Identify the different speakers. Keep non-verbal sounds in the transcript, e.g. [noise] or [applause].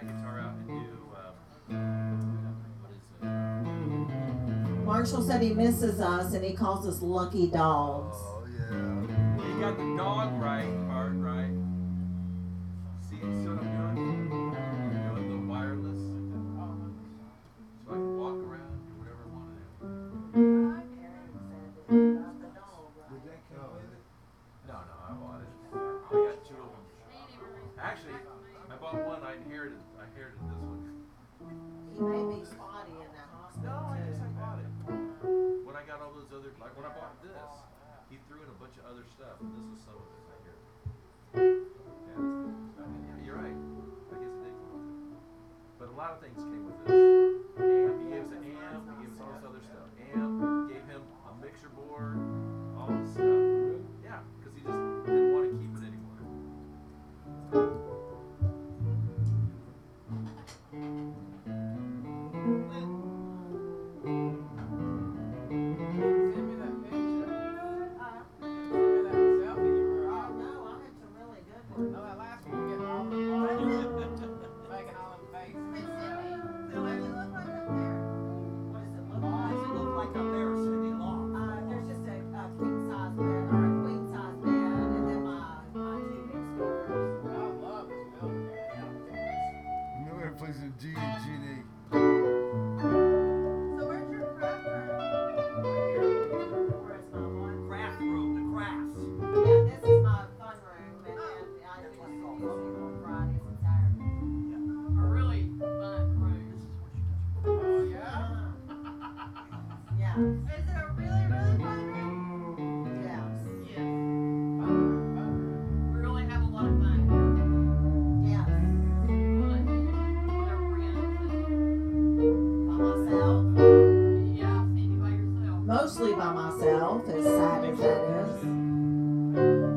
Speaker 1: that guitar out and do, um, what is it?
Speaker 2: Marshall said he misses us and he calls us lucky dogs.
Speaker 3: Oh yeah.
Speaker 1: You got the dog right part right. See, see what I'm doing? Bought one. I inherited. I inherited this one.
Speaker 2: He may be spotty in that hospital.
Speaker 1: No, I just I bought it. When I got all those other, like when I bought this, he threw in a bunch of other stuff, and this was some of it right here. Yeah, I mean, yeah, you're right. I guess it did come with it. But a lot of things came with this. Amp, he gave us an amp, he gave us all this other stuff. Amp, gave him a mixer board, all this stuff. Yeah, because he just didn't want to keep it anymore.
Speaker 2: Music on Fridays and Saturdays.
Speaker 4: A really fun room.
Speaker 5: Oh, yeah? [laughs]
Speaker 2: Yeah, [laughs]
Speaker 6: Is it
Speaker 2: by myself, as sad as that is.